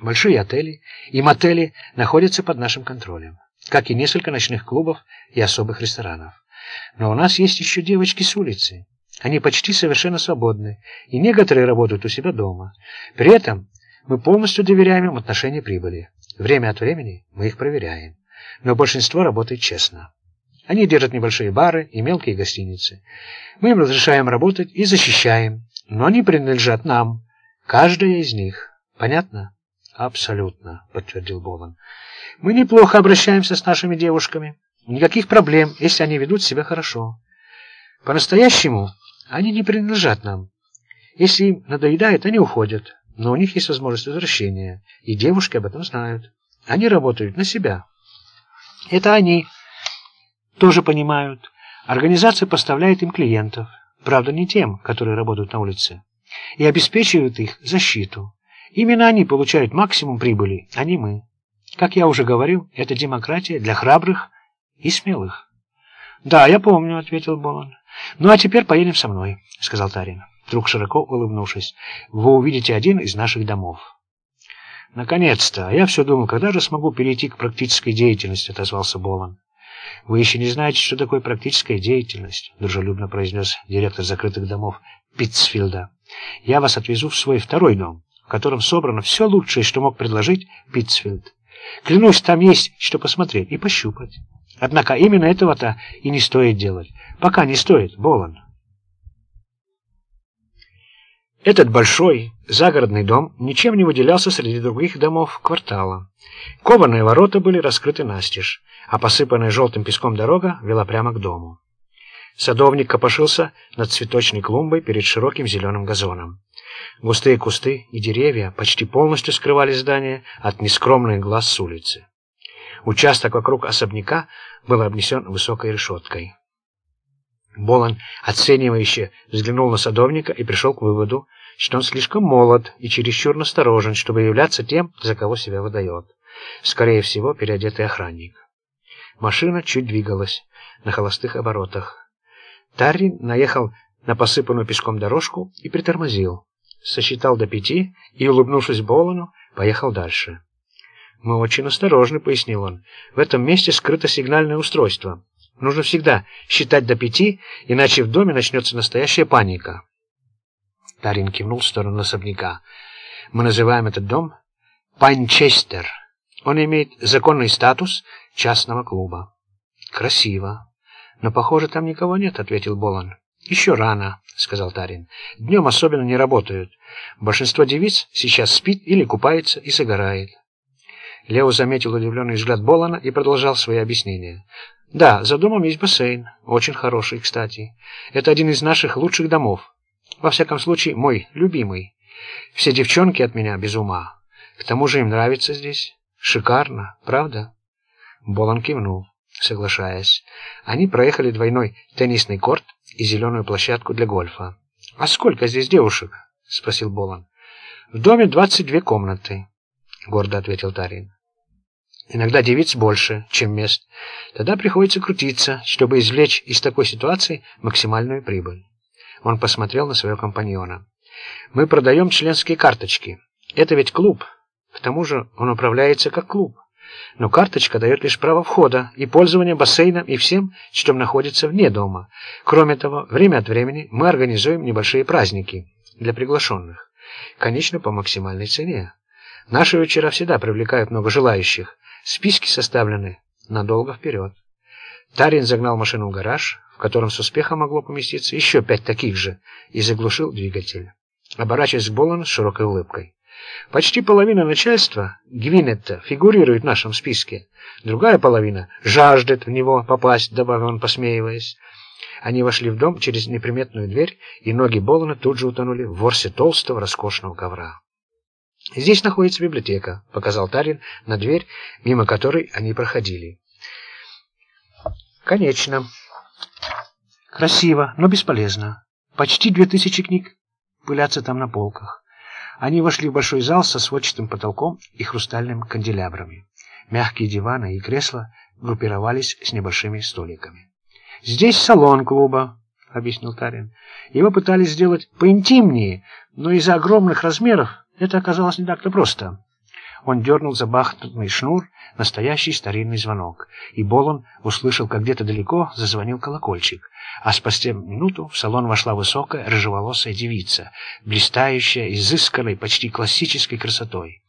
Большие отели и мотели находятся под нашим контролем, как и несколько ночных клубов и особых ресторанов. Но у нас есть еще девочки с улицы. Они почти совершенно свободны, и некоторые работают у себя дома. При этом мы полностью доверяем им отношении прибыли. Время от времени мы их проверяем, но большинство работает честно. Они держат небольшие бары и мелкие гостиницы. Мы им разрешаем работать и защищаем, но они принадлежат нам, каждая из них. Понятно? Абсолютно, подтвердил Болон. Мы неплохо обращаемся с нашими девушками. Никаких проблем, если они ведут себя хорошо. По-настоящему они не принадлежат нам. Если им надоедает, они уходят, но у них есть возможность возвращения, и девушки об этом знают. Они работают на себя. Это они тоже понимают. Организация поставляет им клиентов, правда не тем, которые работают на улице, и обеспечивают их защиту. Именно они получают максимум прибыли, а не мы. Как я уже говорил, это демократия для храбрых и смелых. «Да, я помню», — ответил Болон. «Ну, а теперь поедем со мной», — сказал Тарин, вдруг широко улыбнувшись. «Вы увидите один из наших домов». «Наконец-то! Я все думал, когда же смогу перейти к практической деятельности», — отозвался Болон. «Вы еще не знаете, что такое практическая деятельность», — дружелюбно произнес директор закрытых домов Питтсфилда. «Я вас отвезу в свой второй дом, в котором собрано все лучшее, что мог предложить Питтсфилд. Клянусь, там есть что посмотреть и пощупать. Однако именно этого-то и не стоит делать. Пока не стоит, Болон». Этот большой загородный дом ничем не выделялся среди других домов квартала. Кованые ворота были раскрыты настежь, а посыпанная желтым песком дорога вела прямо к дому. Садовник копошился над цветочной клумбой перед широким зеленым газоном. Густые кусты и деревья почти полностью скрывали здание от нескромных глаз с улицы. Участок вокруг особняка был обнесен высокой решеткой. Болон, оценивающе взглянул на садовника и пришел к выводу, что он слишком молод и чересчур насторожен, чтобы являться тем, за кого себя выдает. Скорее всего, переодетый охранник. Машина чуть двигалась на холостых оборотах. Таррин наехал на посыпанную песком дорожку и притормозил. Сосчитал до пяти и, улыбнувшись Болону, поехал дальше. «Мы очень осторожны», — пояснил он. «В этом месте скрыто сигнальное устройство. Нужно всегда считать до пяти, иначе в доме начнется настоящая паника». Тарин кивнул в сторону особняка. «Мы называем этот дом Пайнчестер. Он имеет законный статус частного клуба». «Красиво. Но, похоже, там никого нет», — ответил Болон. «Еще рано», — сказал Тарин. «Днем особенно не работают. Большинство девиц сейчас спит или купается и загорает». Лео заметил удивленный взгляд Болана и продолжал свои объяснения. «Да, за домом есть бассейн. Очень хороший, кстати. Это один из наших лучших домов. Во всяком случае, мой любимый. Все девчонки от меня без ума. К тому же им нравится здесь. Шикарно, правда?» Болан кивнул, соглашаясь. Они проехали двойной теннисный корт и зеленую площадку для гольфа. «А сколько здесь девушек?» — спросил Болан. «В доме двадцать две комнаты», — гордо ответил Тарин. Иногда девиц больше, чем мест. Тогда приходится крутиться, чтобы извлечь из такой ситуации максимальную прибыль. Он посмотрел на своего компаньона. «Мы продаем членские карточки. Это ведь клуб. К тому же он управляется как клуб. Но карточка дает лишь право входа и пользования бассейном и всем, что находится вне дома. Кроме того, время от времени мы организуем небольшие праздники для приглашенных. Конечно, по максимальной цене. Наши вечера всегда привлекают много желающих, Списки составлены надолго вперед. Тарин загнал машину в гараж, в котором с успехом могло поместиться еще пять таких же, и заглушил двигатель, оборачиваясь к Болану с широкой улыбкой. Почти половина начальства Гвинетта фигурирует в нашем списке. Другая половина жаждет в него попасть, добавил он, посмеиваясь. Они вошли в дом через неприметную дверь, и ноги Болана тут же утонули в ворсе толстого роскошного ковра. «Здесь находится библиотека», — показал Тарин на дверь, мимо которой они проходили. «Конечно. Красиво, но бесполезно. Почти две тысячи книг пылятся там на полках. Они вошли в большой зал со сводчатым потолком и хрустальными канделябрами. Мягкие диваны и кресла группировались с небольшими столиками. «Здесь салон клуба», — объяснил Тарин. «Его пытались сделать поинтимнее, но из-за огромных размеров это оказалось не так-то просто. Он дернул забахнутый шнур, настоящий старинный звонок, и Болон услышал, как где-то далеко зазвонил колокольчик, а спустя минуту в салон вошла высокая, рыжеволосая девица, блистающая, изысканной, почти классической красотой.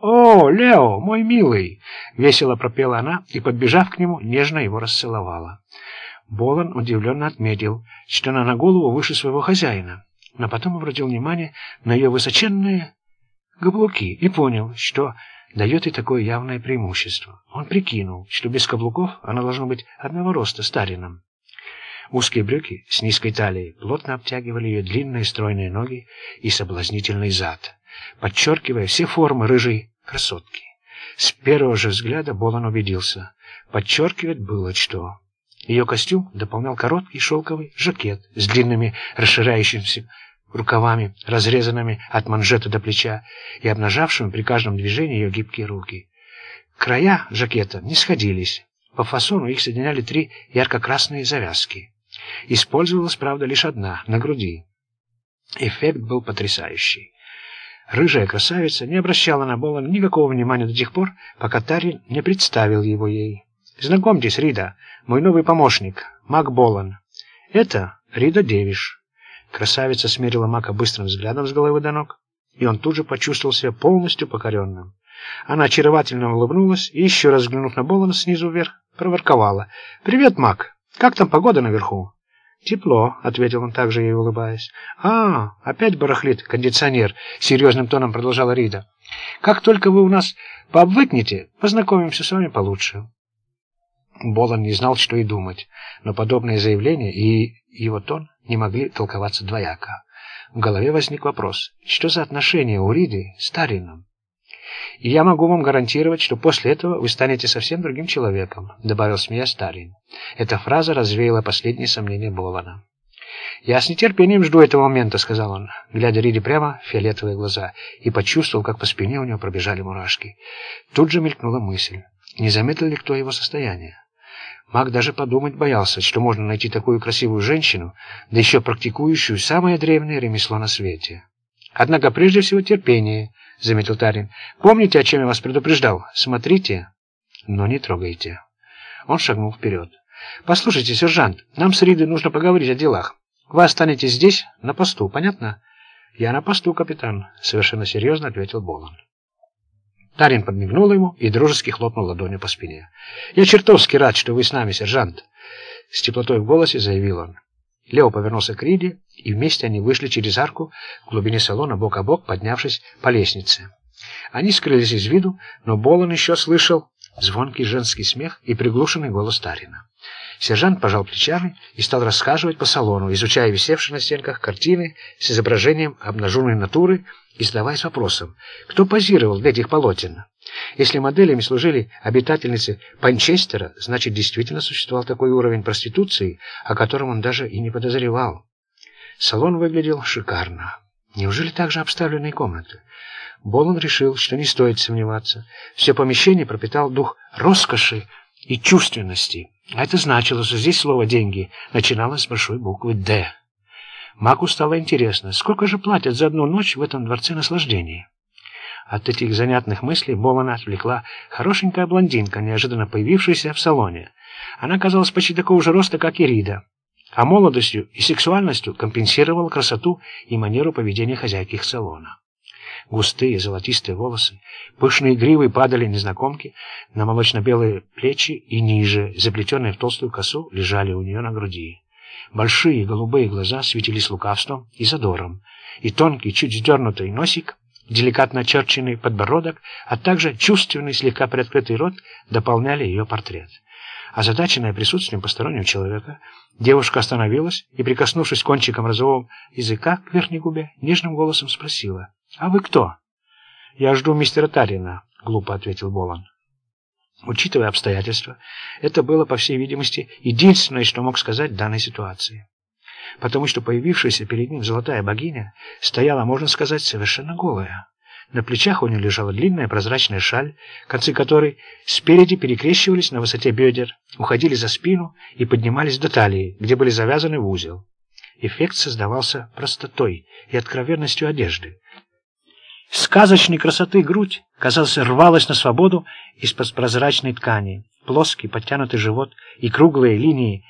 «О, Лео, мой милый!» — весело пропела она и, подбежав к нему, нежно его расцеловала. Болон удивленно отметил, что она на голову выше своего хозяина, но потом обратил внимание на ее высоченные каблуки и понял, что дает ей такое явное преимущество. Он прикинул, что без каблуков она должна быть одного роста старином. Узкие брюки с низкой талией плотно обтягивали ее длинные стройные ноги и соблазнительный зад, подчеркивая все формы рыжей красотки. С первого же взгляда Болон убедился, подчеркивать было что. Ее костюм дополнял короткий шелковый жакет с длинными расширяющимися рукавами, разрезанными от манжета до плеча и обнажавшими при каждом движении ее гибкие руки. Края жакета не сходились. По фасону их соединяли три ярко-красные завязки. Использовалась, правда, лишь одна, на груди. Эффект был потрясающий. Рыжая красавица не обращала на Болана никакого внимания до тех пор, пока Тарин не представил его ей. «Знакомьтесь, Рида, мой новый помощник, Мак Болан. Это Рида Девиш». Красавица смерила Мака быстрым взглядом с головы до ног, и он тут же почувствовал себя полностью покоренным. Она очаровательно улыбнулась и, еще раз взглянув на Болана снизу вверх, проворковала. «Привет, Мак! Как там погода наверху?» «Тепло», — ответил он также ей улыбаясь. «А, опять барахлит кондиционер», — серьезным тоном продолжала Рида. «Как только вы у нас пообвыкнете, познакомимся с вами получше». Болон не знал, что и думать, но подобное заявление и его тон не могли толковаться двояко. В голове возник вопрос, что за отношения у Риды с Тарином? «И я могу вам гарантировать, что после этого вы станете совсем другим человеком», добавил смеясь Старин. Эта фраза развеяла последние сомнения Болана. «Я с нетерпением жду этого момента», — сказал он, глядя Риде прямо в фиолетовые глаза, и почувствовал, как по спине у него пробежали мурашки. Тут же мелькнула мысль, не заметил ли кто его состояние. Маг даже подумать боялся, что можно найти такую красивую женщину, да еще практикующую самое древнее ремесло на свете. Однако прежде всего терпение, — заметил Тарин. Помните, о чем я вас предупреждал? Смотрите, но не трогайте. Он шагнул вперед. Послушайте, сержант, нам с Ридой нужно поговорить о делах. Вы останетесь здесь, на посту, понятно? Я на посту, капитан, — совершенно серьезно ответил Болон. Тарин подмигнул ему и дружески хлопнул ладонью по спине. «Я чертовски рад, что вы с нами, сержант!» С теплотой в голосе заявил он. Лео повернулся к Риде, и вместе они вышли через арку в глубине салона бок о бок, поднявшись по лестнице. Они скрылись из виду, но Болон еще слышал звонкий женский смех и приглушенный голос Тарина. Сержант пожал плечами и стал рассказывать по салону, изучая висевшие на стенках картины с изображением обнаженной натуры и задаваясь вопросом, кто позировал для этих полотен. Если моделями служили обитательницы Панчестера, значит, действительно существовал такой уровень проституции, о котором он даже и не подозревал. Салон выглядел шикарно. Неужели также обставленные комнаты? Болон решил, что не стоит сомневаться. Все помещение пропитал дух роскоши и чувственности. А это значило, что здесь слово «деньги» начиналось с большой буквы «Д». Маку стало интересно, сколько же платят за одну ночь в этом дворце наслаждения. От этих занятных мыслей Болана отвлекла хорошенькая блондинка, неожиданно появившаяся в салоне. Она казалась почти такого же роста, как и Рида, а молодостью и сексуальностью компенсировала красоту и манеру поведения хозяйки их салона. Густые золотистые волосы, пышные гривы падали незнакомки на молочно-белые плечи и ниже, заплетенные в толстую косу, лежали у нее на груди. Большие голубые глаза светились лукавством и задором, и тонкий, чуть сдернутый носик, деликатно очерченный подбородок, а также чувственный, слегка приоткрытый рот дополняли ее портрет. Озадаченная присутствием постороннего человека, девушка остановилась и, прикоснувшись кончиком розового языка к верхней губе, нежным голосом спросила, «А вы кто?» «Я жду мистера Тарина», — глупо ответил Болан. Учитывая обстоятельства, это было, по всей видимости, единственное, что мог сказать в данной ситуации. Потому что появившаяся перед ним золотая богиня стояла, можно сказать, совершенно голая. На плечах у нее лежала длинная прозрачная шаль, концы которой спереди перекрещивались на высоте бедер, уходили за спину и поднимались до талии, где были завязаны в узел. Эффект создавался простотой и откровенностью одежды. Сказочной красоты грудь, казалось, рвалась на свободу из-под прозрачной ткани. Плоский, подтянутый живот и круглые линии